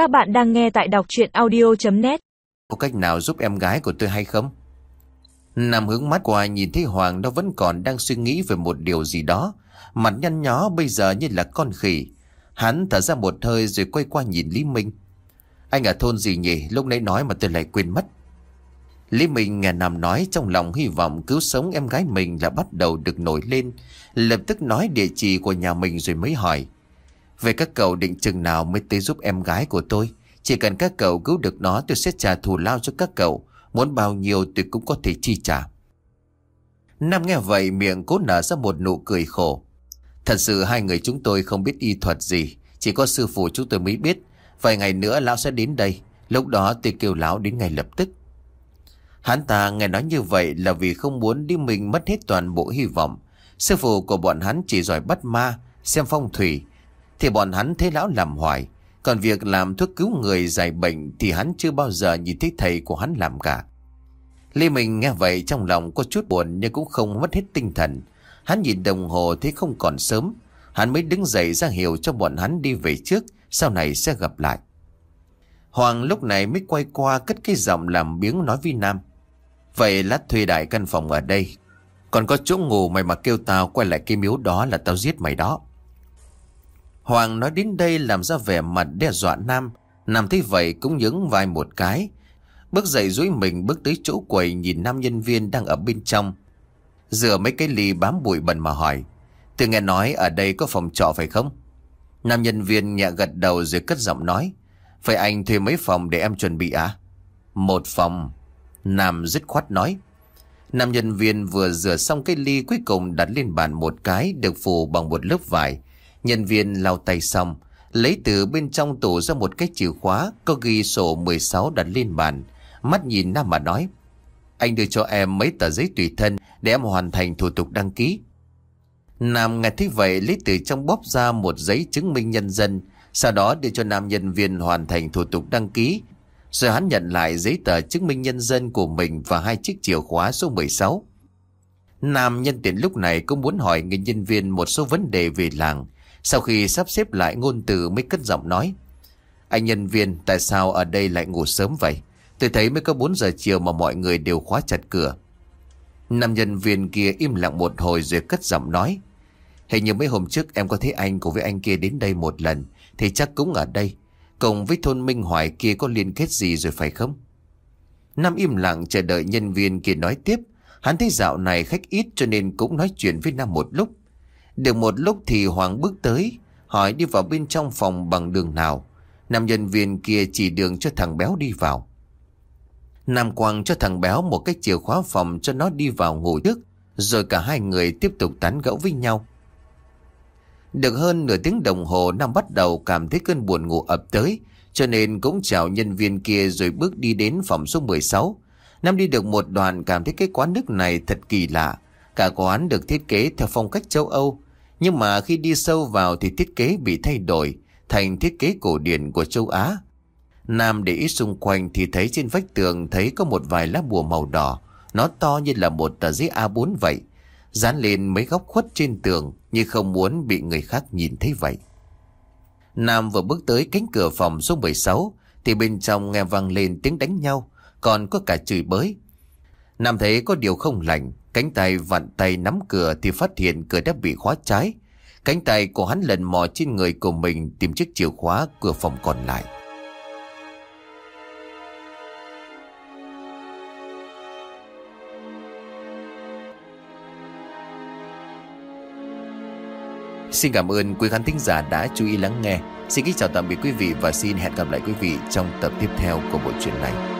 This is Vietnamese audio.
Các bạn đang nghe tại đọc chuyện audio.net Có cách nào giúp em gái của tôi hay không? Nằm hướng mắt qua nhìn thấy Hoàng nó vẫn còn đang suy nghĩ về một điều gì đó. Mặt nhăn nhó bây giờ như là con khỉ. Hắn thở ra một hơi rồi quay qua nhìn Lý Minh. Anh ở thôn gì nhỉ? Lúc nãy nói mà tôi lại quên mất. Lý Minh nghe Nam nói trong lòng hy vọng cứu sống em gái mình là bắt đầu được nổi lên. Lập tức nói địa chỉ của nhà mình rồi mới hỏi. Về các cậu định chừng nào mới tới giúp em gái của tôi? Chỉ cần các cậu cứu được nó tôi sẽ trả thù lao cho các cậu. Muốn bao nhiêu tôi cũng có thể chi trả. Nam nghe vậy miệng cố nở ra một nụ cười khổ. Thật sự hai người chúng tôi không biết y thuật gì. Chỉ có sư phụ chúng tôi mới biết. Vài ngày nữa lão sẽ đến đây. Lúc đó tôi kêu lão đến ngay lập tức. Hắn ta nghe nói như vậy là vì không muốn đi mình mất hết toàn bộ hy vọng. Sư phụ của bọn hắn chỉ giỏi bắt ma, xem phong thủy. Thì bọn hắn thấy lão làm hoài. Còn việc làm thuốc cứu người giải bệnh thì hắn chưa bao giờ nhìn thấy thầy của hắn làm cả. Lê Minh nghe vậy trong lòng có chút buồn nhưng cũng không mất hết tinh thần. Hắn nhìn đồng hồ thấy không còn sớm. Hắn mới đứng dậy ra hiệu cho bọn hắn đi về trước, sau này sẽ gặp lại. Hoàng lúc này mới quay qua cất cái giọng làm biếng nói với Nam. Vậy lát thuê đại căn phòng ở đây. Còn có chỗ ngủ mày mà kêu tao quay lại cái miếu đó là tao giết mày đó. Hoàng nói đến đây làm ra vẻ mặt đe dọa Nam. Nam thấy vậy cũng nhướng vai một cái. Bước dậy dối mình bước tới chỗ quầy nhìn nam nhân viên đang ở bên trong. Rửa mấy cái ly bám bụi bẩn mà hỏi. Tôi nghe nói ở đây có phòng trọ phải không? Nam nhân viên nhẹ gật đầu rồi cất giọng nói. Phải anh thuê mấy phòng để em chuẩn bị à? Một phòng. Nam dứt khoát nói. Nam nhân viên vừa rửa xong cái ly cuối cùng đặt lên bàn một cái được phủ bằng một lớp vải. Nhân viên lau tay xong, lấy từ bên trong tủ ra một cái chìa khóa có ghi sổ 16 đặt lên bàn. Mắt nhìn Nam mà nói. Anh đưa cho em mấy tờ giấy tùy thân để em hoàn thành thủ tục đăng ký. Nam nghe thấy vậy lấy từ trong bóp ra một giấy chứng minh nhân dân, sau đó đưa cho nam nhân viên hoàn thành thủ tục đăng ký. Rồi hắn nhận lại giấy tờ chứng minh nhân dân của mình và hai chiếc chìa khóa số 16. Nam nhân tiện lúc này cũng muốn hỏi người nhân viên một số vấn đề về làng. Sau khi sắp xếp lại ngôn từ mới cất giọng nói. Anh nhân viên, tại sao ở đây lại ngủ sớm vậy? Tôi thấy mới có 4 giờ chiều mà mọi người đều khóa chặt cửa. Nam nhân viên kia im lặng một hồi rồi cất giọng nói. Hình như mấy hôm trước em có thấy anh cùng với anh kia đến đây một lần, Thì chắc cũng ở đây Cùng với thôn Minh Hoài kia có liên kết gì rồi phải không Nam im lặng chờ đợi nhân viên kia nói tiếp Hắn thấy dạo này khách ít cho nên cũng nói chuyện với Nam một lúc được một lúc thì Hoàng bước tới, Hỏi đi vào bên trong phòng bằng đường nào. Nam nhân viên kia chỉ đường cho thằng béo đi vào. Nam Quang cho thằng béo một cái chìa khóa phòng cho nó đi vào ngủ trước, Rồi cả hai người tiếp tục tán gẫu với nhau. Được hơn nửa tiếng đồng hồ, Nam bắt đầu cảm thấy cơn buồn ngủ ập tới, Cho nên cũng chào nhân viên kia rồi bước đi đến phòng số 16 Nam đi được một đoạn cảm thấy cái quán nước này thật kỳ lạ. Cả quán được thiết kế theo phong cách châu Âu nhưng mà khi đi sâu vào thì thiết kế bị thay đổi Thành thiết kế cổ điển của châu Á. Nam để ý xung quanh thì thấy trên vách tường thấy có một vài lá bùa màu đỏ. Nó to như là một tờ giấy A4 vậy, Dán lên mấy góc khuất trên tường Như không muốn bị người khác nhìn thấy vậy. Nam vừa bước tới cánh cửa phòng số 16 Thì bên trong nghe vang lên tiếng đánh nhau, Còn có cả chửi bới Nam thấy có điều không lành, Cánh tay vặn tay nắm cửa Thì phát hiện cửa đã bị khóa trái Cánh tay của hắn lần mò trên người của mình Tìm chiếc chìa khóa cửa phòng còn lại Xin cảm ơn quý khán thính giả đã chú ý lắng nghe. Xin kính chào tạm biệt quý vị và xin hẹn gặp lại quý vị trong tập tiếp theo của bộ truyện này.